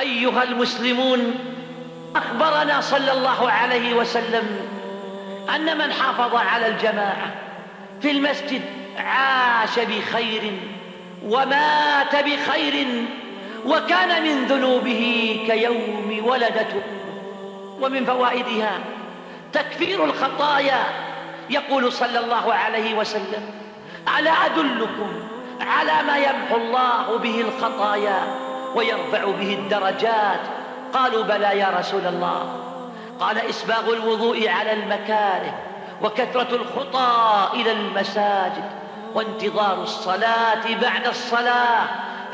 أيها المسلمون أخبرنا صلى الله عليه وسلم أن من حافظ على الجماعة في المسجد عاش بخير ومات بخير وكان من ذنوبه كيوم ولدته. ومن فوائدها تكفير الخطايا يقول صلى الله عليه وسلم ألا أدلكم على ما يمحو الله به الخطايا؟ ويرفع به الدرجات. قالوا بلى يا رسول الله. قال إسباغ الوضوء على المكاره وكثرة الخطى إلى المساجد وانتظار الصلاة بعد الصلاة.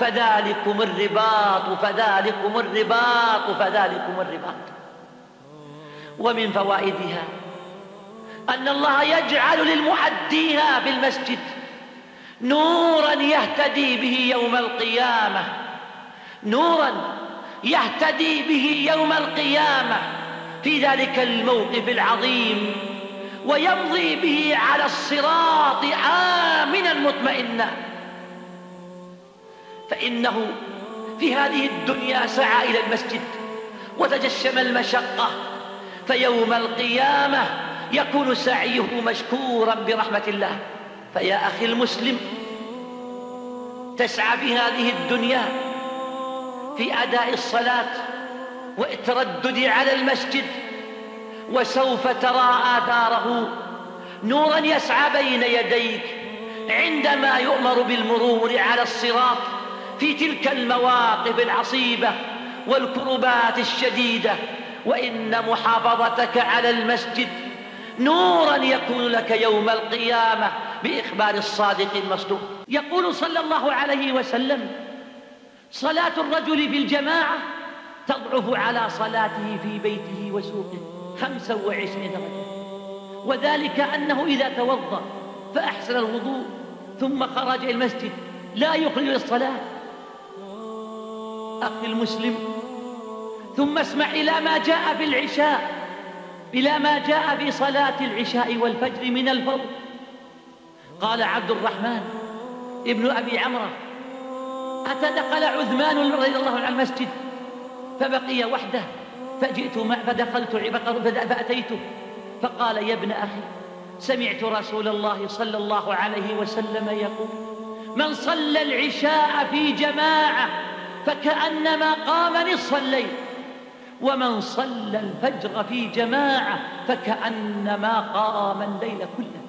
فذلكم الرباط فذلكم الرباط فذلكم الرباط. ومن فوائدها أن الله يجعل للمؤديها في المسجد نورا يهتدي به يوم القيامة. نورا يهتدي به يوم القيامة في ذلك الموقف العظيم ويمضي به على الصراط آمنا مطمئنا. فإنه في هذه الدنيا سعى إلى المسجد وتجشم المشقة فيوم القيامة يكون سعيه مشكورا برحمة الله. فيا أخي المسلم تسعى في هذه الدنيا في أداء الصلاة والتردد على المسجد وسوف ترى آثاره. نورا يسعى بين يديك عندما يؤمر بالمرور على الصراط في تلك المواقف العصيبة والكربات الشديدة. وإن محافظتك على المسجد نورا يكون لك يوم القيامة بإخبار الصادق المصدوق. يقول صلى الله عليه وسلم صلاة الرجل في الجماعة تضعف على صلاته في بيته وسوقه خمسة وعشرين درجة. وذلك أنه إذا توضأ فأحسن الوضوء ثم خرج إلى المسجد. لا يخرج الصلاة أخي المسلم. ثم اسمع إلى ما جاء في العشاء إلى ما جاء في صلاة العشاء والفجر من الفضل قال عبد الرحمن ابن أبي عمرو أتى دخل عثمان رضي الله عنه المسجد فبقي وحده فجئت مع فدخلت فأتيته فقال يا ابن أخي سمعت رسول الله صلى الله عليه وسلم يقول من صلى العشاء في جماعة فكأنما قام نصف الليل ومن صلى الفجر في جماعة فكأنما قام الليل كله.